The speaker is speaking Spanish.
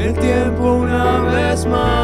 el tiempo una vez más.